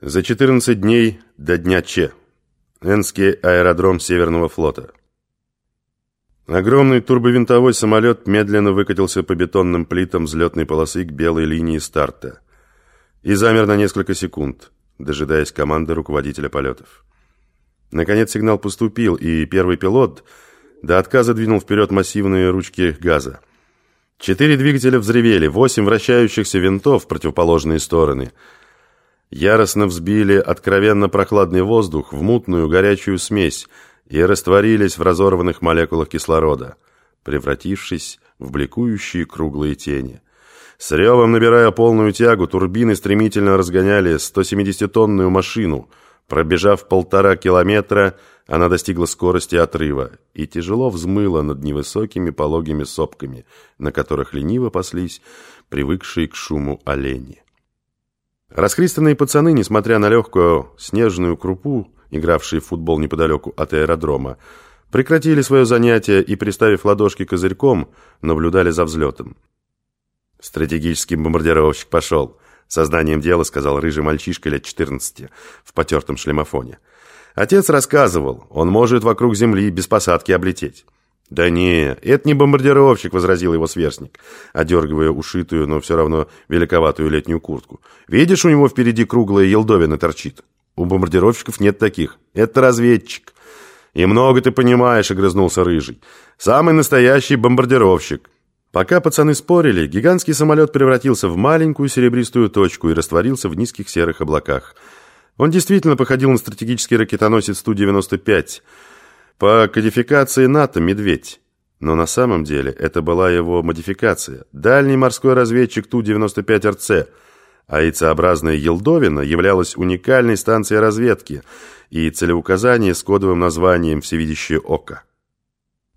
За 14 дней до дня Че. Энский аэродром Северного флота. Огромный турбовинтовой самолет медленно выкатился по бетонным плитам взлетной полосы к белой линии старта и замер на несколько секунд, дожидаясь команды руководителя полетов. Наконец сигнал поступил, и первый пилот до отказа двинул вперед массивные ручки газа. Четыре двигателя взревели, восемь вращающихся винтов в противоположные стороны – яростно взбили откровенно прохладный воздух в мутную горячую смесь и растворились в разорванных молекулах кислорода, превратившись в бликующие круглые тени. С ревом набирая полную тягу, турбины стремительно разгоняли 170-тонную машину. Пробежав полтора километра, она достигла скорости отрыва и тяжело взмыла над невысокими пологими сопками, на которых лениво паслись привыкшие к шуму олени. Расхристанные пацаны, несмотря на легкую снежную крупу, игравшие в футбол неподалеку от аэродрома, прекратили свое занятие и, приставив ладошки козырьком, наблюдали за взлетом. Стратегический бомбардировщик пошел. Сознанием дела сказал рыжий мальчишка лет 14 в потертом шлемофоне. Отец рассказывал, он может вокруг Земли без посадки облететь. «Да не, это не бомбардировщик», — возразил его сверстник, одергивая ушитую, но все равно великоватую летнюю куртку. «Видишь, у него впереди круглая елдовина торчит. У бомбардировщиков нет таких. Это разведчик». «И много ты понимаешь», — огрызнулся Рыжий. «Самый настоящий бомбардировщик». Пока пацаны спорили, гигантский самолет превратился в маленькую серебристую точку и растворился в низких серых облаках. Он действительно походил на стратегический ракетоносец Ту-95 — по кодификации НАТО «Медведь». Но на самом деле это была его модификация. Дальний морской разведчик Ту-95РЦ, а яйцеобразная Елдовина являлась уникальной станцией разведки и целеуказание с кодовым названием «Всевидящее око».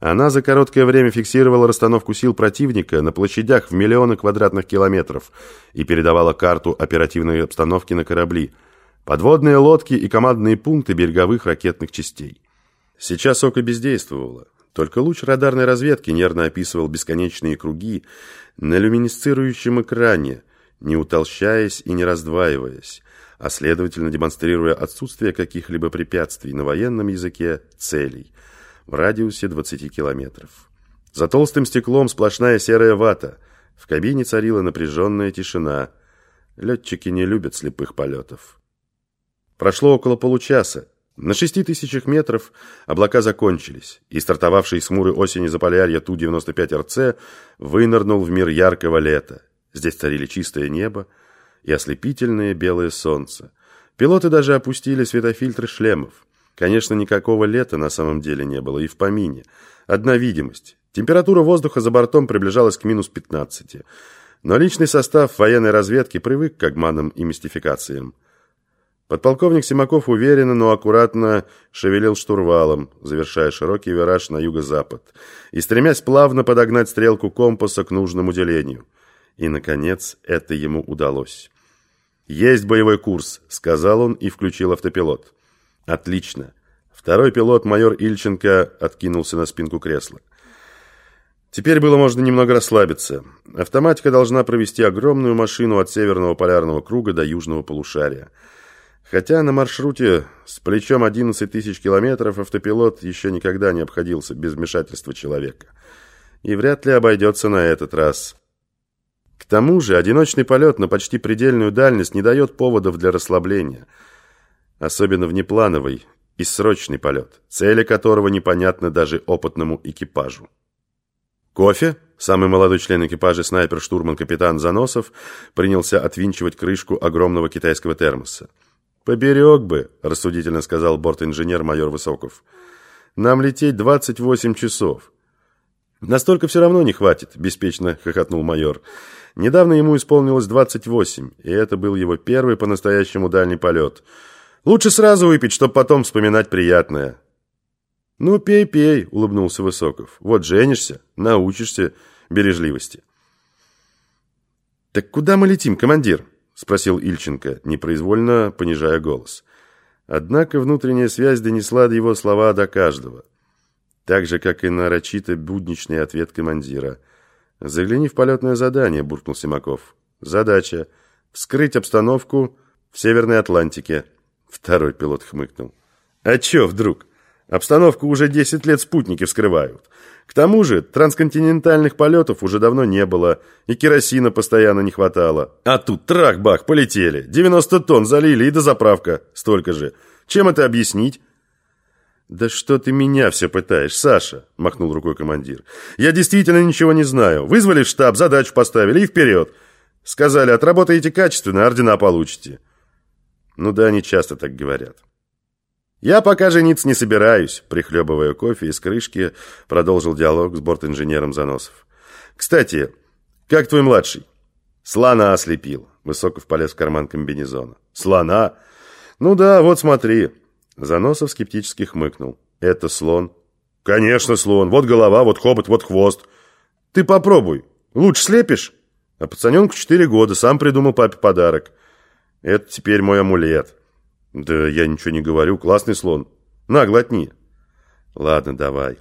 Она за короткое время фиксировала расстановку сил противника на площадях в миллионы квадратных километров и передавала карту оперативной обстановки на корабли, подводные лодки и командные пункты береговых ракетных частей. Сейчас око бездействовало. Только луч радарной разведки нервно описывал бесконечные круги на люминесцирующем экране, не утолщаясь и не раздваиваясь, а следовательно демонстрируя отсутствие каких-либо препятствий на военном языке целей в радиусе 20 километров. За толстым стеклом сплошная серая вата. В кабине царила напряженная тишина. Летчики не любят слепых полетов. Прошло около получаса. На шести тысячах метров облака закончились, и стартовавший с хмурой осени Заполярья Ту-95РЦ вынырнул в мир яркого лета. Здесь царили чистое небо и ослепительное белое солнце. Пилоты даже опустили светофильтры шлемов. Конечно, никакого лета на самом деле не было и в помине. Одна видимость. Температура воздуха за бортом приближалась к минус 15. Но личный состав военной разведки привык к обманам и мистификациям. Подполковник Симаков уверенно, но аккуратно шевелил штурвалом, завершая широкий вираж на юго-запад, и стремясь плавно подогнать стрелку компаса к нужному делению. И, наконец, это ему удалось. «Есть боевой курс», — сказал он и включил автопилот. «Отлично». Второй пилот, майор Ильченко, откинулся на спинку кресла. Теперь было можно немного расслабиться. Автоматика должна провести огромную машину от северного полярного круга до южного полушария. Хотя на маршруте с плечом 11 тысяч километров автопилот еще никогда не обходился без вмешательства человека. И вряд ли обойдется на этот раз. К тому же одиночный полет на почти предельную дальность не дает поводов для расслабления. Особенно внеплановый и срочный полет, цели которого непонятны даже опытному экипажу. Кофе? Самый молодой член экипажа снайпер-штурман-капитан Заносов принялся отвинчивать крышку огромного китайского термоса. «Поберег бы», – рассудительно сказал борт-инженер майор Высоков. «Нам лететь 28 часов». «Настолько все равно не хватит», – беспечно хохотнул майор. «Недавно ему исполнилось 28, и это был его первый по-настоящему дальний полет. Лучше сразу выпить, чтобы потом вспоминать приятное». «Ну, пей, пей», – улыбнулся Высоков. «Вот женишься, научишься бережливости». «Так куда мы летим, командир?» Спросил Ильченко, непроизвольно понижая голос. Однако внутренняя связь донесла его слова до каждого. Так же, как и нарочито будничный ответ командира. «Загляни в полетное задание», — буркнул Симаков. «Задача — вскрыть обстановку, в Северной Атлантике. Второй пилот хмыкнул. А чё вдруг? Обстановку уже 10 лет спутники вскрывают. К тому же трансконтинентальных полетов уже давно не было, и керосина постоянно не хватало. А тут трах-бах, полетели. 90 тонн залили и до заправка столько же. Чем это объяснить? «Да что ты меня все пытаешь, Саша?» – махнул рукой командир. «Я действительно ничего не знаю. Вызвали штаб, задачу поставили и вперед. Сказали, отработаете качественно, ордена получите». Ну да, они часто так говорят. «Я пока жениться не собираюсь», – прихлебывая кофе из крышки, продолжил диалог с бортинженером Заносов. «Кстати, как твой младший?» «Слона ослепил», – Высоков полез в карман комбинезона. «Слона? Ну да, вот смотри». Заносов скептически хмыкнул. «Это слон?» «Конечно слон. Вот голова, вот хобот, вот хвост. Ты попробуй. Лучше слепишь?» А пацаненку четыре года, сам придумал папе подарок. Это теперь мой амулет. Да я ничего не говорю, классный слон. На, глотни. Ладно, давай.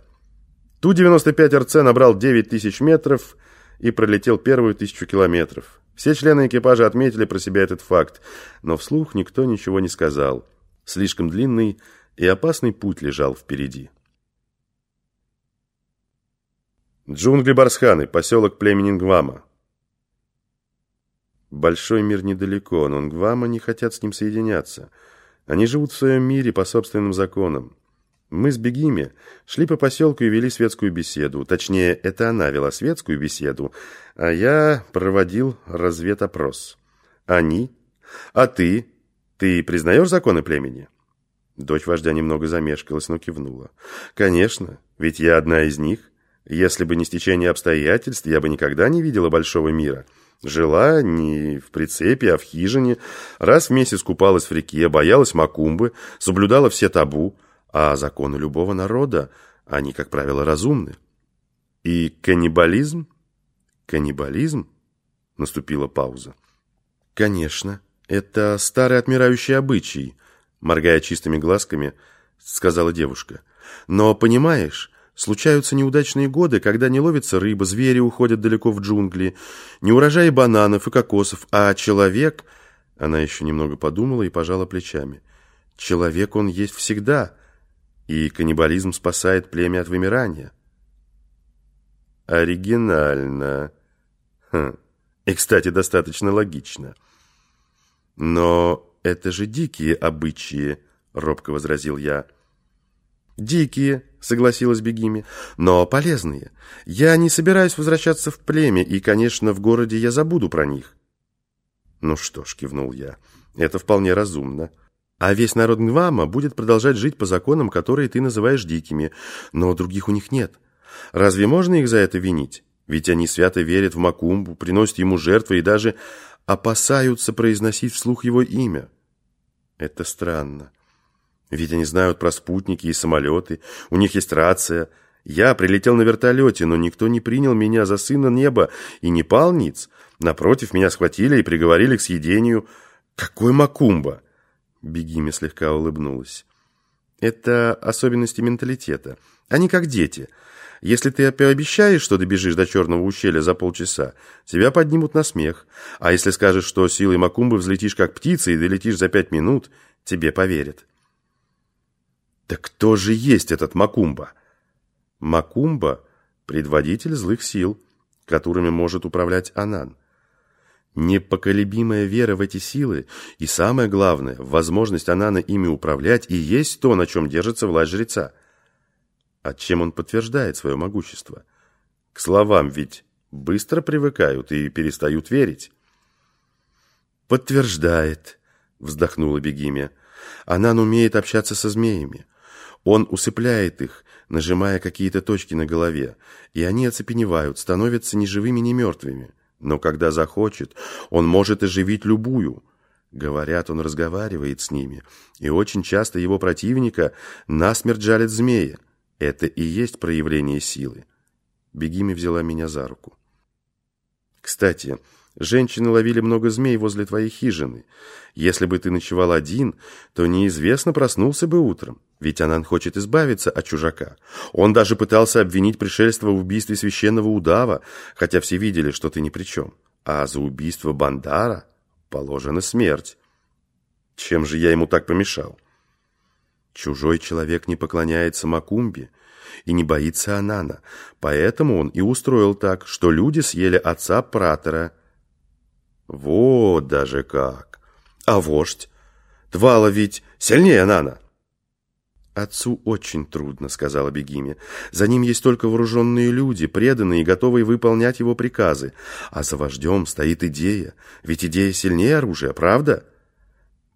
Ту-95РЦ набрал 9000 метров и пролетел первую тысячу километров. Все члены экипажа отметили про себя этот факт, но вслух никто ничего не сказал. Слишком длинный и опасный путь лежал впереди. Джунгли Барсханы, поселок племени Нгвама. Большой мир недалеко, но Нгвама не хотят с ним соединяться – они живут в своем мире по собственным законам. Мы с Бегими шли по поселку и вели светскую беседу. Точнее, это она вела светскую беседу, а я проводил разведопрос. Они? А ты? Ты признаешь законы племени? Дочь вождя немного замешкалась, но кивнула. Конечно, ведь я одна из них. Если бы не стечение обстоятельств, я бы никогда не видела большого мира. Жила не в прицепе, а в хижине, раз в месяц купалась в реке, боялась макумбы, соблюдала все табу, а законы любого народа, они, как правило, разумны. И каннибализм? Каннибализм? Наступила пауза. Конечно, это старый отмирающий обычай, моргая чистыми глазками, сказала девушка. Но, понимаешь, Случаются неудачные годы, когда не ловится рыба, звери уходят далеко в джунгли, не урожай бананов и кокосов, а человек... Она еще немного подумала и пожала плечами. Человек он есть всегда, и каннибализм спасает племя от вымирания. Оригинально. Хм. И, кстати, достаточно логично. Но это же дикие обычаи, робко возразил я. «Дикие», — согласилась Бегими, — «но полезные. Я не собираюсь возвращаться в племя, и, конечно, в городе я забуду про них». «Ну что ж», — кивнул я, — «это вполне разумно. А весь народ Гвама будет продолжать жить по законам, которые ты называешь дикими, но других у них нет. Разве можно их за это винить? Ведь они свято верят в Макумбу, приносят ему жертвы и даже опасаются произносить вслух его имя. Это странно. Ведь они знают про спутники и самолеты, у них есть рация. Я прилетел на вертолете, но никто не принял меня за сына неба и не пал ниц. Напротив, меня схватили и приговорили к съедению. Какой Макумба!» Бегими слегка улыбнулась. «Это особенности менталитета. Они как дети. Если ты пообещаешь, что добежишь до черного ущелья за полчаса, тебя поднимут на смех. А если скажешь, что силой Макумбы взлетишь как птица и долетишь за пять минут, тебе поверят». Так кто же есть этот Макумба? Макумба – предводитель злых сил, которыми может управлять Анан. Непоколебимая вера в эти силы и, самое главное, возможность Анана ими управлять и есть то, на чем держится власть жреца. А чем он подтверждает свое могущество? К словам ведь быстро привыкают и перестают верить. «Подтверждает», — вздохнула Бегимия. «Анан умеет общаться со змеями. Он усыпляет их, нажимая какие-то точки на голове, и они оцепеневают, становятся ни живыми, ни мертвыми. Но когда захочет, он может оживить любую. Говорят, он разговаривает с ними, и очень часто его противника насмерть жалят змеи. Это и есть проявление силы. Бегими взяла меня за руку. Кстати, женщины ловили много змей возле твоей хижины. Если бы ты ночевал один, то неизвестно, проснулся бы утром. Ведь Анан хочет избавиться от чужака. Он даже пытался обвинить пришельство в убийстве священного удава, хотя все видели, что ты ни при чем. А за убийство Бандара положена смерть. Чем же я ему так помешал? Чужой человек не поклоняется Макумбе и не боится Анана, поэтому он и устроил так, что люди съели отца Пратора. Вот даже как! А вождь? Твала ведь сильнее Анана. «Отцу очень трудно», — сказала Бегиме. «За ним есть только вооруженные люди, преданные и готовые выполнять его приказы. А за вождем стоит идея. Ведь идея сильнее оружия, правда?»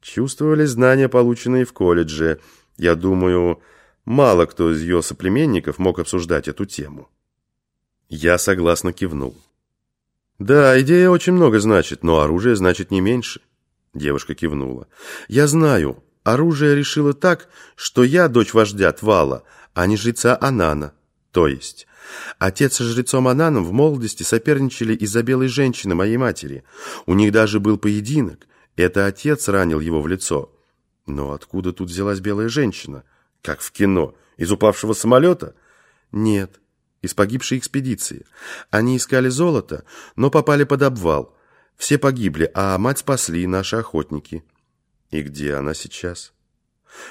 Чувствовали знания, полученные в колледже. Я думаю, мало кто из ее соплеменников мог обсуждать эту тему. Я согласно кивнул. «Да, идея очень много значит, но оружие значит не меньше». Девушка кивнула. «Я знаю, Оружие решило так, что я дочь вождя Твала, а не жреца Анана. То есть, отец со жрецом Ананом в молодости соперничали из-за белой женщины, моей матери. У них даже был поединок. Это отец ранил его в лицо. Но откуда тут взялась белая женщина? Как в кино? Из упавшего самолета? Нет, из погибшей экспедиции. Они искали золото, но попали под обвал. Все погибли, а мать спасли наши охотники. И где она сейчас?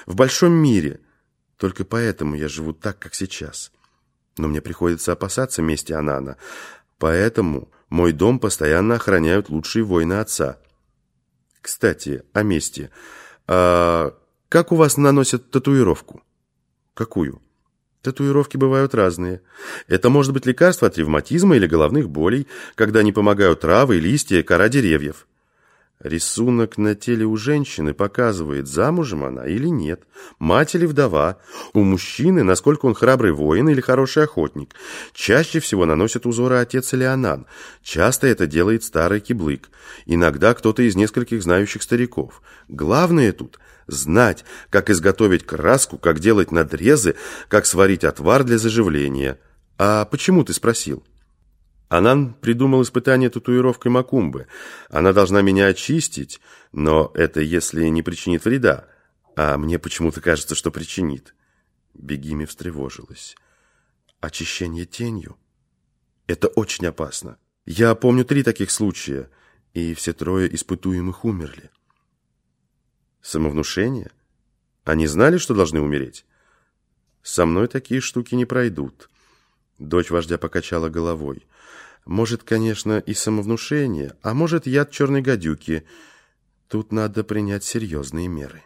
В большом мире. Только поэтому я живу так, как сейчас. Но мне приходится опасаться мести Анана. Поэтому мой дом постоянно охраняют лучшие воины отца. Кстати, о мести. А как у вас наносят татуировку? Какую? Татуировки бывают разные. Это может быть лекарство от ревматизма или головных болей, когда не помогают травы, листья кора деревьев. Рисунок на теле у женщины показывает, замужем она или нет, мать или вдова. У мужчины, насколько он храбрый воин или хороший охотник. Чаще всего наносят узоры отец или анан. Часто это делает старый киблык. Иногда кто-то из нескольких знающих стариков. Главное тут – знать, как изготовить краску, как делать надрезы, как сварить отвар для заживления. А почему ты спросил? Анан придумал испытание татуировкой Макумбы. Она должна меня очистить, но это если не причинит вреда. А мне почему-то кажется, что причинит. Бегими встревожилась. Очищение тенью? Это очень опасно. Я помню три таких случая, и все трое испытуемых умерли. Самовнушение? Они знали, что должны умереть? Со мной такие штуки не пройдут. Дочь вождя покачала головой. Может, конечно, и самовнушение, а может, яд черной гадюки. Тут надо принять серьезные меры.